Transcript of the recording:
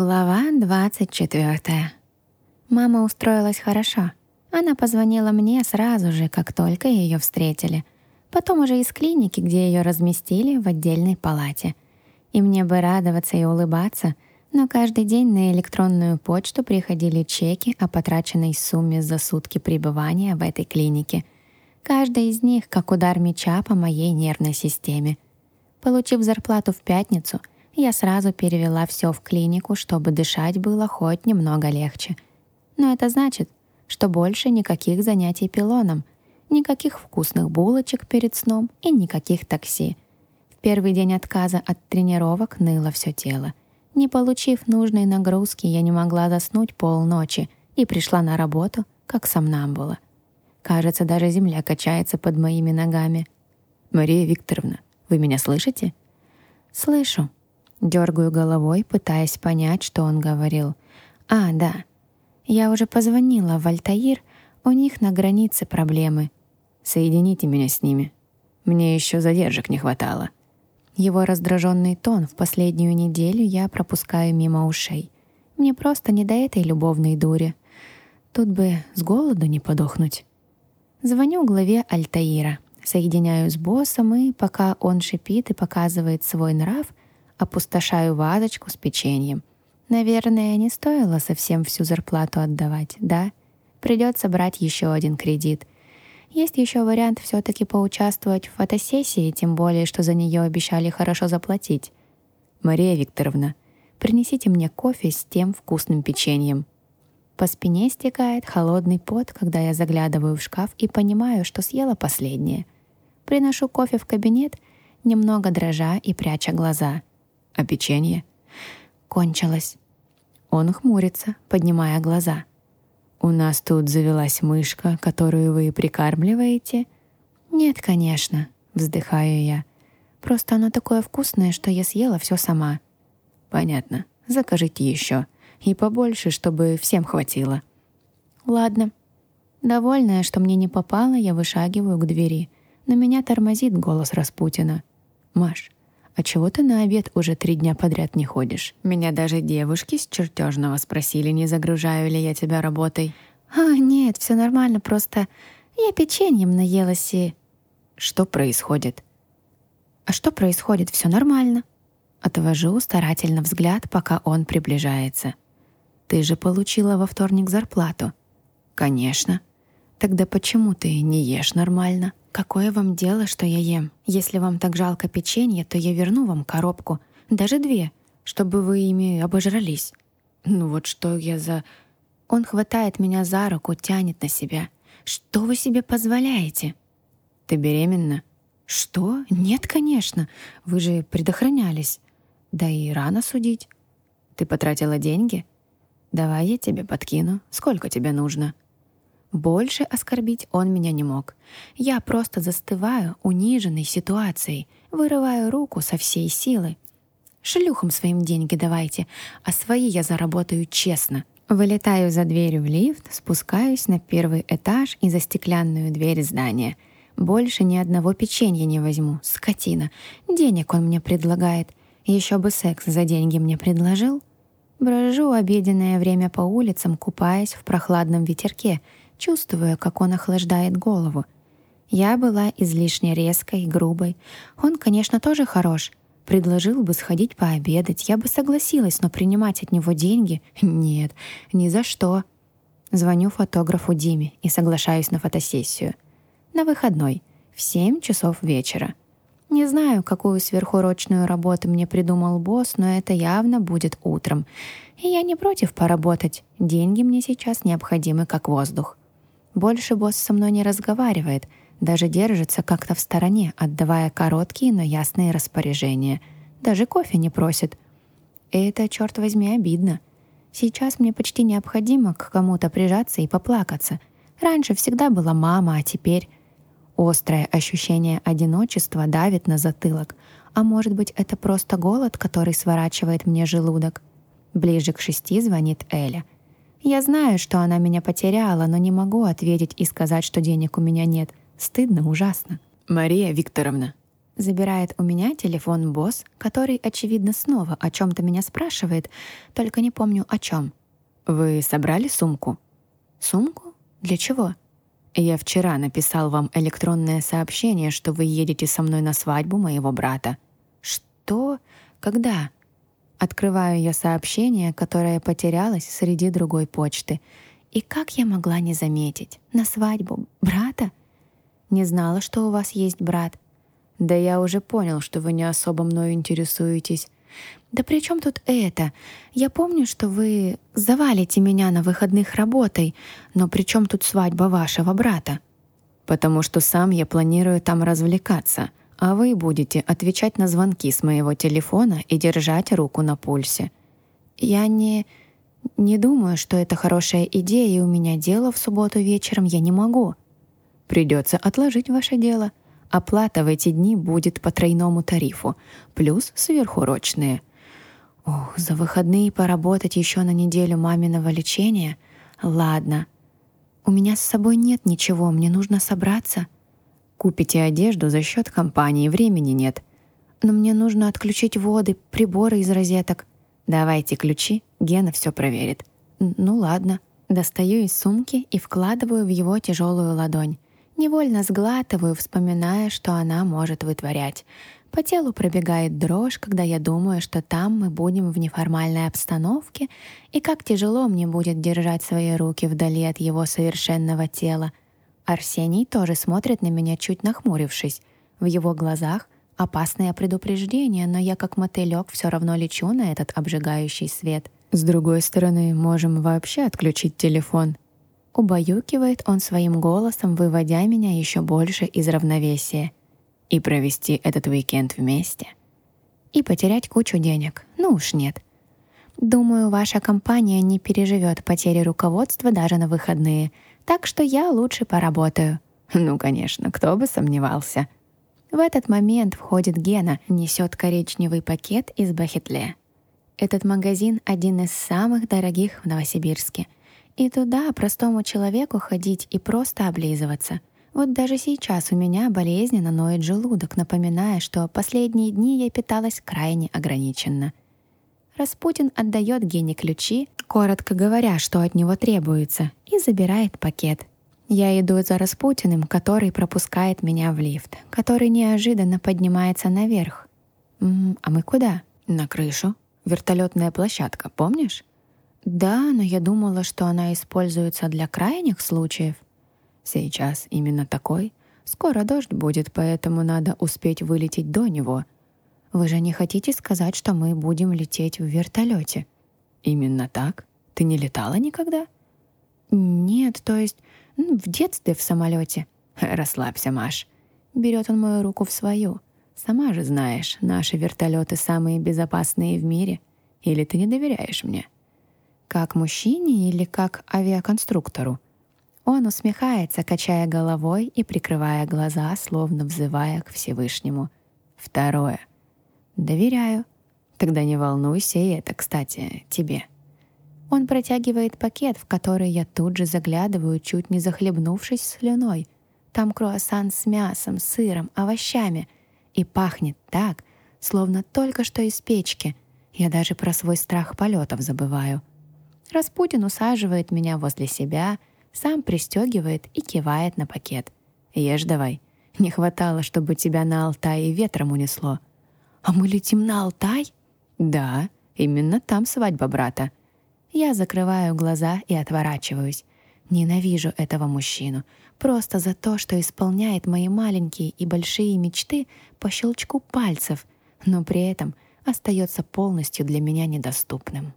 Глава 24. Мама устроилась хорошо. Она позвонила мне сразу же, как только ее встретили. Потом уже из клиники, где ее разместили в отдельной палате. И мне бы радоваться и улыбаться, но каждый день на электронную почту приходили чеки о потраченной сумме за сутки пребывания в этой клинике. Каждый из них как удар меча по моей нервной системе. Получив зарплату в пятницу — я сразу перевела все в клинику, чтобы дышать было хоть немного легче. Но это значит, что больше никаких занятий пилоном, никаких вкусных булочек перед сном и никаких такси. В первый день отказа от тренировок ныло все тело. Не получив нужной нагрузки, я не могла заснуть полночи и пришла на работу, как сомнамбула. Кажется, даже земля качается под моими ногами. «Мария Викторовна, вы меня слышите?» «Слышу», Дергаю головой, пытаясь понять, что он говорил. «А, да. Я уже позвонила в Альтаир, у них на границе проблемы. Соедините меня с ними. Мне еще задержек не хватало». Его раздраженный тон в последнюю неделю я пропускаю мимо ушей. Мне просто не до этой любовной дури. Тут бы с голоду не подохнуть. Звоню главе Альтаира, соединяю с боссом, и пока он шипит и показывает свой нрав, опустошаю вазочку с печеньем. Наверное, не стоило совсем всю зарплату отдавать, да? Придется брать еще один кредит. Есть еще вариант все-таки поучаствовать в фотосессии, тем более, что за нее обещали хорошо заплатить. Мария Викторовна, принесите мне кофе с тем вкусным печеньем. По спине стекает холодный пот, когда я заглядываю в шкаф и понимаю, что съела последнее. Приношу кофе в кабинет, немного дрожа и пряча глаза. А печенье? Кончилось. Он хмурится, поднимая глаза. «У нас тут завелась мышка, которую вы прикармливаете?» «Нет, конечно», — вздыхаю я. «Просто оно такое вкусное, что я съела все сама». «Понятно. Закажите еще. И побольше, чтобы всем хватило». «Ладно». Довольная, что мне не попало, я вышагиваю к двери. Но меня тормозит голос Распутина. «Маш, «А чего ты на обед уже три дня подряд не ходишь? Меня даже девушки с чертежного спросили, не загружаю ли я тебя работой». «А, нет, все нормально, просто я печеньем наелась и...» «Что происходит?» «А что происходит? Все нормально». Отвожу старательно взгляд, пока он приближается. «Ты же получила во вторник зарплату». «Конечно». «Тогда почему ты не ешь нормально?» Какое вам дело, что я ем? Если вам так жалко печенье, то я верну вам коробку, даже две, чтобы вы ими обожрались. Ну вот что я за... Он хватает меня за руку, тянет на себя. Что вы себе позволяете? Ты беременна? Что? Нет, конечно. Вы же предохранялись. Да и рано судить. Ты потратила деньги? Давай я тебе подкину. Сколько тебе нужно? Больше оскорбить он меня не мог. Я просто застываю, униженной ситуацией, вырываю руку со всей силы. Шлюхам своим деньги давайте, а свои я заработаю честно. Вылетаю за дверью в лифт, спускаюсь на первый этаж и за стеклянную дверь здания. Больше ни одного печенья не возьму, скотина. Денег он мне предлагает. Еще бы секс за деньги мне предложил. Брожу обеденное время по улицам, купаясь в прохладном ветерке — чувствуя, как он охлаждает голову. Я была излишне резкой, грубой. Он, конечно, тоже хорош. Предложил бы сходить пообедать, я бы согласилась, но принимать от него деньги — нет, ни за что. Звоню фотографу Диме и соглашаюсь на фотосессию. На выходной, в 7 часов вечера. Не знаю, какую сверхурочную работу мне придумал босс, но это явно будет утром. И я не против поработать. Деньги мне сейчас необходимы как воздух. Больше босс со мной не разговаривает, даже держится как-то в стороне, отдавая короткие, но ясные распоряжения. Даже кофе не просит. И это, черт возьми, обидно. Сейчас мне почти необходимо к кому-то прижаться и поплакаться. Раньше всегда была мама, а теперь... Острое ощущение одиночества давит на затылок. А может быть, это просто голод, который сворачивает мне желудок? Ближе к шести звонит Эля — я знаю, что она меня потеряла, но не могу ответить и сказать, что денег у меня нет. Стыдно ужасно. «Мария Викторовна, Забирает у меня телефон босс, который, очевидно, снова о чем то меня спрашивает, только не помню о чем. «Вы собрали сумку?» «Сумку? Для чего?» «Я вчера написал вам электронное сообщение, что вы едете со мной на свадьбу моего брата». «Что? Когда?» Открываю я сообщение, которое потерялось среди другой почты. И как я могла не заметить? На свадьбу брата? Не знала, что у вас есть брат. Да я уже понял, что вы не особо мною интересуетесь. Да при чем тут это? Я помню, что вы завалите меня на выходных работой, но при чем тут свадьба вашего брата? Потому что сам я планирую там развлекаться, а вы будете отвечать на звонки с моего телефона и держать руку на пульсе. Я не... не думаю, что это хорошая идея, и у меня дело в субботу вечером я не могу. Придется отложить ваше дело. Оплата в эти дни будет по тройному тарифу, плюс сверхурочные. Ох, за выходные поработать еще на неделю маминого лечения? Ладно. У меня с собой нет ничего, мне нужно собраться — Купите одежду за счет компании, времени нет. Но мне нужно отключить воды, приборы из розеток. Давайте ключи, Гена все проверит. Ну ладно. Достаю из сумки и вкладываю в его тяжелую ладонь. Невольно сглатываю, вспоминая, что она может вытворять. По телу пробегает дрожь, когда я думаю, что там мы будем в неформальной обстановке, и как тяжело мне будет держать свои руки вдали от его совершенного тела — Арсений тоже смотрит на меня, чуть нахмурившись. В его глазах опасное предупреждение, но я как мотылёк все равно лечу на этот обжигающий свет. С другой стороны, можем вообще отключить телефон. Убаюкивает он своим голосом, выводя меня еще больше из равновесия. И провести этот уикенд вместе. И потерять кучу денег. Ну уж нет. Думаю, ваша компания не переживет потери руководства даже на выходные — так что я лучше поработаю». Ну, конечно, кто бы сомневался. В этот момент входит Гена, несет коричневый пакет из Бахетле. Этот магазин один из самых дорогих в Новосибирске. И туда простому человеку ходить и просто облизываться. Вот даже сейчас у меня болезненно ноет желудок, напоминая, что последние дни я питалась крайне ограниченно. Распутин отдает Гене ключи, коротко говоря, что от него требуется, и забирает пакет. Я иду за Распутиным, который пропускает меня в лифт, который неожиданно поднимается наверх. «М «А мы куда?» «На крышу. Вертолетная площадка, помнишь?» «Да, но я думала, что она используется для крайних случаев». «Сейчас именно такой. Скоро дождь будет, поэтому надо успеть вылететь до него». «Вы же не хотите сказать, что мы будем лететь в вертолете?» «Именно так. Ты не летала никогда?» «Нет, то есть в детстве в самолете. «Расслабься, Маш». Берет он мою руку в свою. «Сама же знаешь, наши вертолеты самые безопасные в мире. Или ты не доверяешь мне?» «Как мужчине или как авиаконструктору?» Он усмехается, качая головой и прикрывая глаза, словно взывая к Всевышнему. «Второе. Доверяю. Тогда не волнуйся, и это, кстати, тебе». Он протягивает пакет, в который я тут же заглядываю, чуть не захлебнувшись слюной. Там круассан с мясом, сыром, овощами. И пахнет так, словно только что из печки. Я даже про свой страх полетов забываю. Распутин усаживает меня возле себя, сам пристегивает и кивает на пакет. «Ешь давай. Не хватало, чтобы тебя на Алтае ветром унесло». «А мы летим на Алтай?» «Да, именно там свадьба брата. Я закрываю глаза и отворачиваюсь. Ненавижу этого мужчину. Просто за то, что исполняет мои маленькие и большие мечты по щелчку пальцев, но при этом остается полностью для меня недоступным.